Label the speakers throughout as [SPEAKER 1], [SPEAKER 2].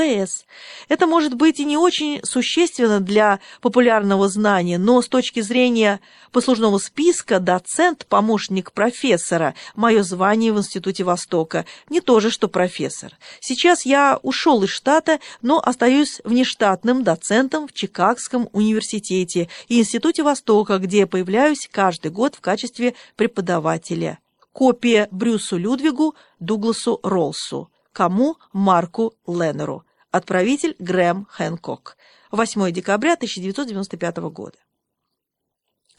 [SPEAKER 1] П.С. Это может быть и не очень существенно для популярного знания, но с точки зрения послужного списка доцент, помощник профессора, мое звание в Институте Востока, не то же, что профессор. Сейчас я ушел из штата, но остаюсь внештатным доцентом в Чикагском университете и Институте Востока, где появляюсь каждый год в качестве преподавателя. Копия Брюсу Людвигу, Дугласу Ролсу. Кому? Марку Леннеру. Отправитель Грэм Хэнкок. 8 декабря 1995 года.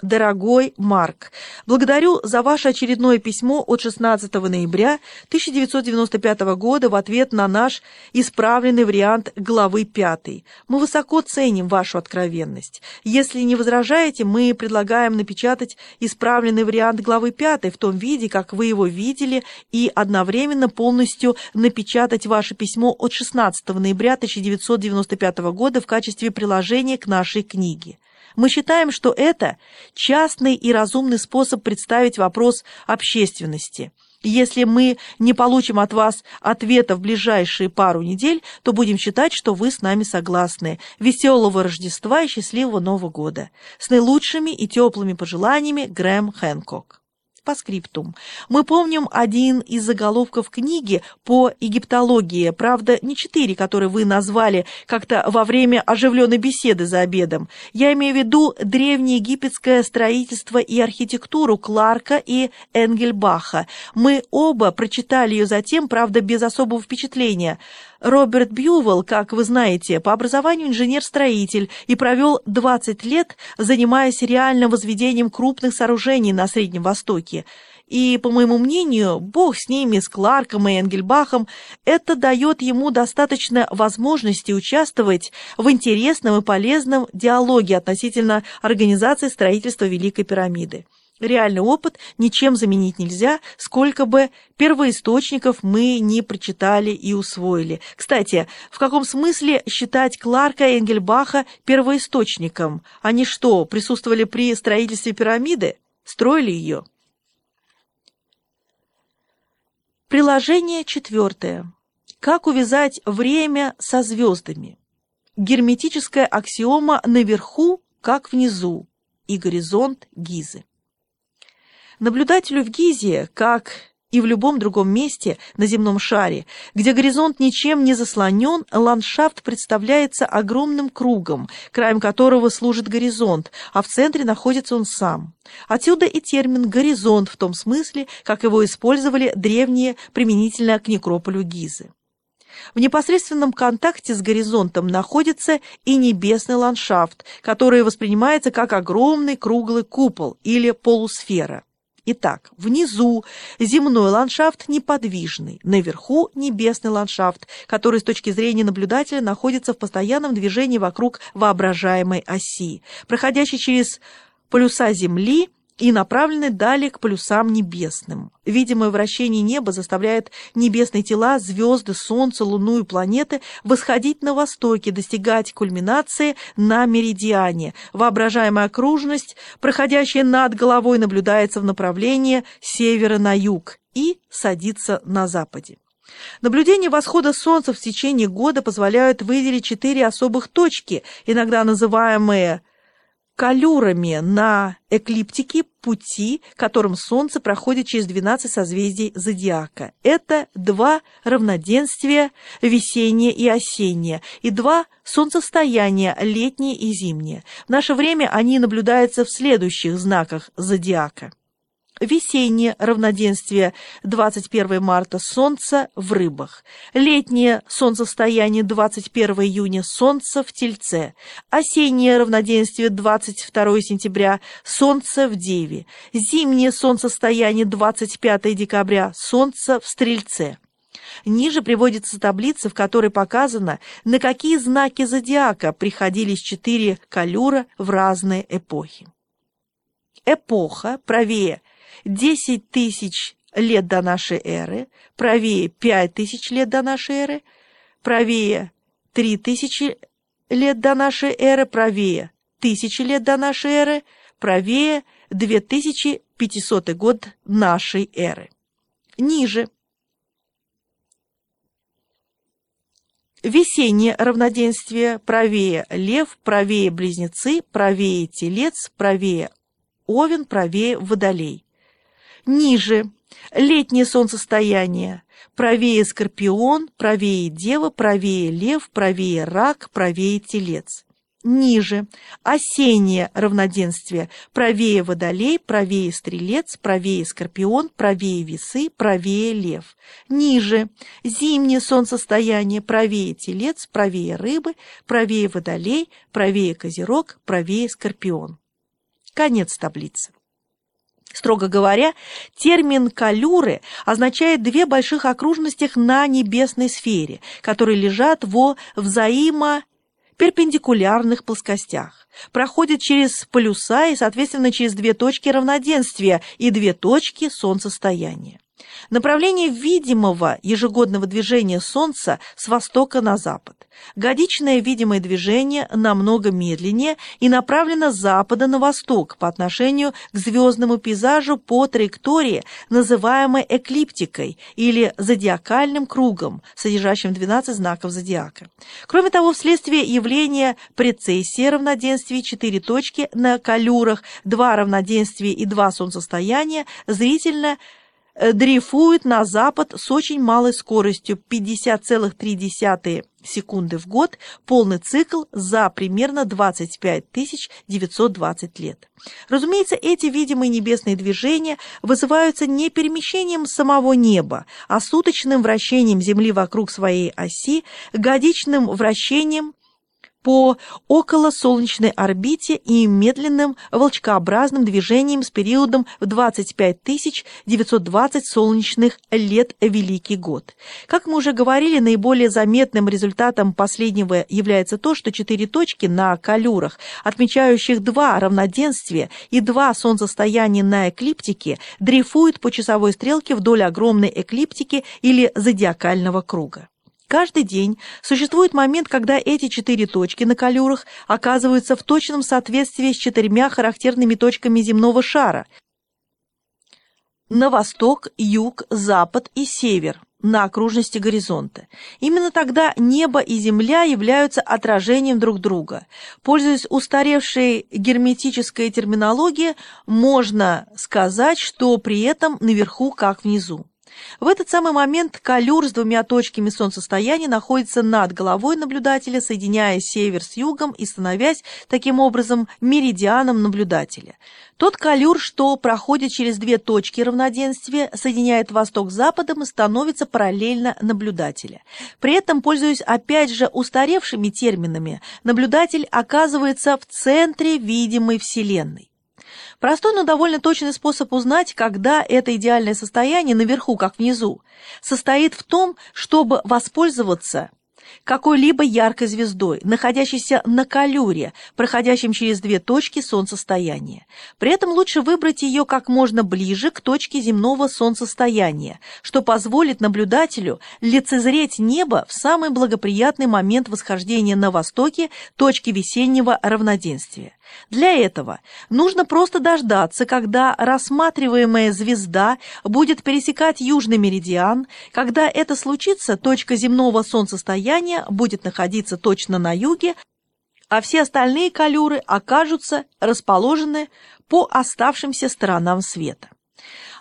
[SPEAKER 1] Дорогой Марк, благодарю за ваше очередное письмо от 16 ноября 1995 года в ответ на наш исправленный вариант главы 5. Мы высоко ценим вашу откровенность. Если не возражаете, мы предлагаем напечатать исправленный вариант главы 5 в том виде, как вы его видели, и одновременно полностью напечатать ваше письмо от 16 ноября 1995 года в качестве приложения к нашей книге. Мы считаем, что это частный и разумный способ представить вопрос общественности. Если мы не получим от вас ответа в ближайшие пару недель, то будем считать, что вы с нами согласны. Веселого Рождества и счастливого Нового года. С наилучшими и теплыми пожеланиями Грэм Хэнкок. По скриптум. Мы помним один из заголовков книги по египтологии, правда, не четыре, которые вы назвали как-то во время оживленной беседы за обедом. Я имею в виду древнеегипетское строительство и архитектуру Кларка и Энгельбаха. Мы оба прочитали ее затем, правда, без особого впечатления. Роберт Бьювелл, как вы знаете, по образованию инженер-строитель и провел 20 лет, занимаясь реальным возведением крупных сооружений на Среднем Востоке. И, по моему мнению, бог с ними, с Кларком и Энгельбахом, это дает ему достаточно возможности участвовать в интересном и полезном диалоге относительно организации строительства Великой пирамиды. Реальный опыт ничем заменить нельзя, сколько бы первоисточников мы не прочитали и усвоили. Кстати, в каком смысле считать Кларка и Энгельбаха первоисточником? Они что, присутствовали при строительстве пирамиды? Строили ее? Приложение четвертое. Как увязать время со звездами? Герметическая аксиома наверху, как внизу, и горизонт Гизы. Наблюдателю в Гизе, как и в любом другом месте на земном шаре, где горизонт ничем не заслонен, ландшафт представляется огромным кругом, краем которого служит горизонт, а в центре находится он сам. Отсюда и термин «горизонт» в том смысле, как его использовали древние применительно к некрополю Гизы. В непосредственном контакте с горизонтом находится и небесный ландшафт, который воспринимается как огромный круглый купол или полусфера. Итак, внизу земной ландшафт неподвижный, наверху небесный ландшафт, который с точки зрения наблюдателя находится в постоянном движении вокруг воображаемой оси, проходящей через полюса Земли – и направлены далее к полюсам небесным. Видимое вращение неба заставляет небесные тела, звезды, Солнце, Луну и планеты восходить на востоке, достигать кульминации на меридиане. Воображаемая окружность, проходящая над головой, наблюдается в направлении севера на юг и садится на западе. Наблюдения восхода Солнца в течение года позволяют выделить четыре особых точки, иногда называемые калюрами на эклиптике пути, которым Солнце проходит через 12 созвездий зодиака. Это два равноденствия, весеннее и осеннее, и два солнцестояния, летнее и зимнее. В наше время они наблюдаются в следующих знаках зодиака. Весеннее равноденствие 21 марта Солнце в рыбах. Летнее солнцестояние 21 июня Солнце в Тельце. Осеннее равноденствие 22 сентября Солнце в Деве. Зимнее солнцестояние 25 декабря Солнце в Стрельце. Ниже приводится таблица, в которой показано, на какие знаки зодиака приходились четыре калюра в разные эпохи. Эпоха правее 10 тысяч лет до нашей эры, правее 5 тысяч лет до нашей эры, правее 3 тысячи лет до нашей эры, правее тысячи лет до нашей эры, правее 2500 год нашей эры. Ниже. Весеннее равноденствие правее лев, правее близнецы, правее телец, правее овен, правее водолей. Ниже. Летнее солнцестояние, правее скорпион, правее дева, правее лев, правее рак, правее телец. Ниже, осеннее равноденствие, правее водолей, правее стрелец, правее скорпион, правее весы, правее лев, ниже, зимнее солнцестояние, правее телец, правее рыбы, правее водолей, правее козерог, правее скорпион. Конец таблицы. Строго говоря, термин «калюры» означает две больших окружностях на небесной сфере, которые лежат во взаимо перпендикулярных плоскостях, проходит через полюса и, соответственно, через две точки равноденствия и две точки солнцестояния. Направление видимого ежегодного движения Солнца с востока на запад. Годичное видимое движение намного медленнее и направлено с запада на восток по отношению к звездному пейзажу по траектории, называемой эклиптикой или зодиакальным кругом, содержащим 12 знаков зодиака. Кроме того, вследствие явления прецессии равноденствий, четыре точки на калюрах, два равноденствия и два солнцестояния зрительно – дрейфует на запад с очень малой скоростью 50,3 секунды в год, полный цикл за примерно 25 920 лет. Разумеется, эти видимые небесные движения вызываются не перемещением самого неба, а суточным вращением Земли вокруг своей оси, годичным вращением по околосолнечной орбите и медленным волчкообразным движением с периодом в 25 920 солнечных лет Великий год. Как мы уже говорили, наиболее заметным результатом последнего является то, что четыре точки на калюрах, отмечающих два равноденствия и два солнцестояния на эклиптике, дрейфуют по часовой стрелке вдоль огромной эклиптики или зодиакального круга. Каждый день существует момент, когда эти четыре точки на калюрах оказываются в точном соответствии с четырьмя характерными точками земного шара на восток, юг, запад и север на окружности горизонта. Именно тогда небо и земля являются отражением друг друга. Пользуясь устаревшей герметической терминологией, можно сказать, что при этом наверху как внизу. В этот самый момент калюр с двумя точками солнцестояния находится над головой наблюдателя, соединяя север с югом и становясь таким образом меридианом наблюдателя. Тот калюр, что проходит через две точки равноденствия, соединяет восток с западом и становится параллельно наблюдателя. При этом, пользуясь опять же устаревшими терминами, наблюдатель оказывается в центре видимой Вселенной. Простой, но довольно точный способ узнать, когда это идеальное состояние наверху, как внизу, состоит в том, чтобы воспользоваться какой-либо яркой звездой, находящейся на калюре, проходящем через две точки солнцестояния. При этом лучше выбрать ее как можно ближе к точке земного солнцестояния, что позволит наблюдателю лицезреть небо в самый благоприятный момент восхождения на востоке точки весеннего равноденствия. Для этого нужно просто дождаться, когда рассматриваемая звезда будет пересекать южный меридиан. Когда это случится, точка земного солнцестояния будет находиться точно на юге, а все остальные калюры окажутся расположены по оставшимся сторонам света.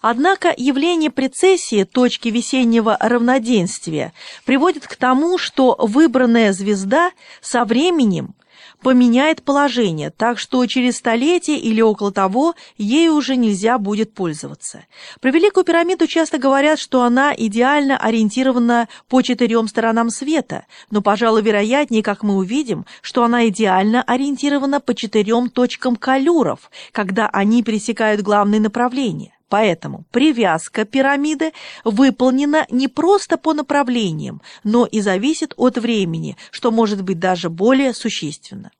[SPEAKER 1] Однако явление прецессии точки весеннего равноденствия приводит к тому, что выбранная звезда со временем поменяет положение, так что через столетие или около того ей уже нельзя будет пользоваться. Про Великую пирамиду часто говорят, что она идеально ориентирована по четырем сторонам света, но, пожалуй, вероятнее, как мы увидим, что она идеально ориентирована по четырем точкам калюров, когда они пересекают главные направления. Поэтому привязка пирамиды выполнена не просто по направлениям, но и зависит от времени, что может быть даже более существенно.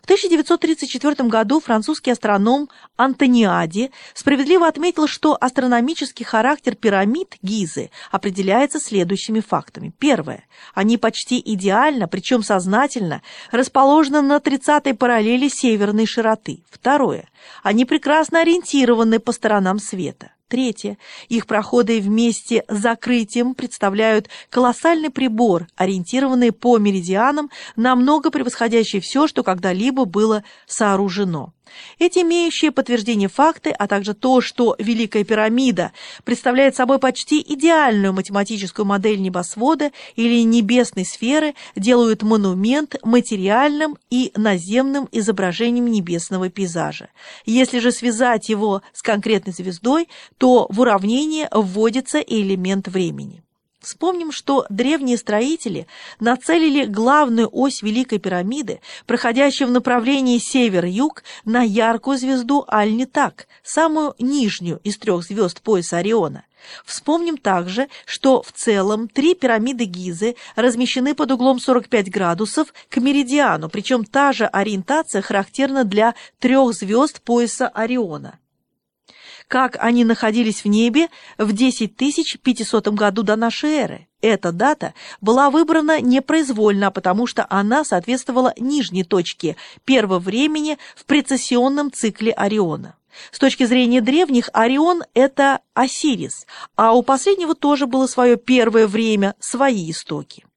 [SPEAKER 1] В 1934 году французский астроном Антониади справедливо отметил, что астрономический характер пирамид Гизы определяется следующими фактами. Первое. Они почти идеально, причем сознательно, расположены на 30-й параллели северной широты. Второе. Они прекрасно ориентированы по сторонам света. Третье. Их проходы вместе с закрытием представляют колоссальный прибор, ориентированный по меридианам, намного превосходящий все, что когда-либо было сооружено. Эти имеющие подтверждение факты, а также то, что Великая пирамида представляет собой почти идеальную математическую модель небосвода или небесной сферы, делают монумент материальным и наземным изображением небесного пейзажа. Если же связать его с конкретной звездой, то в уравнение вводится элемент времени. Вспомним, что древние строители нацелили главную ось Великой пирамиды, проходящую в направлении север-юг, на яркую звезду Аль-Нитак, самую нижнюю из трех звезд пояса Ориона. Вспомним также, что в целом три пирамиды Гизы размещены под углом 45 градусов к меридиану, причем та же ориентация характерна для трех звезд пояса Ориона как они находились в небе в 10500 году до нашей эры. Эта дата была выбрана непроизвольно, потому что она соответствовала нижней точке первого времени в прецессионном цикле Ориона. С точки зрения древних, Орион – это Осирис, а у последнего тоже было свое первое время, свои истоки.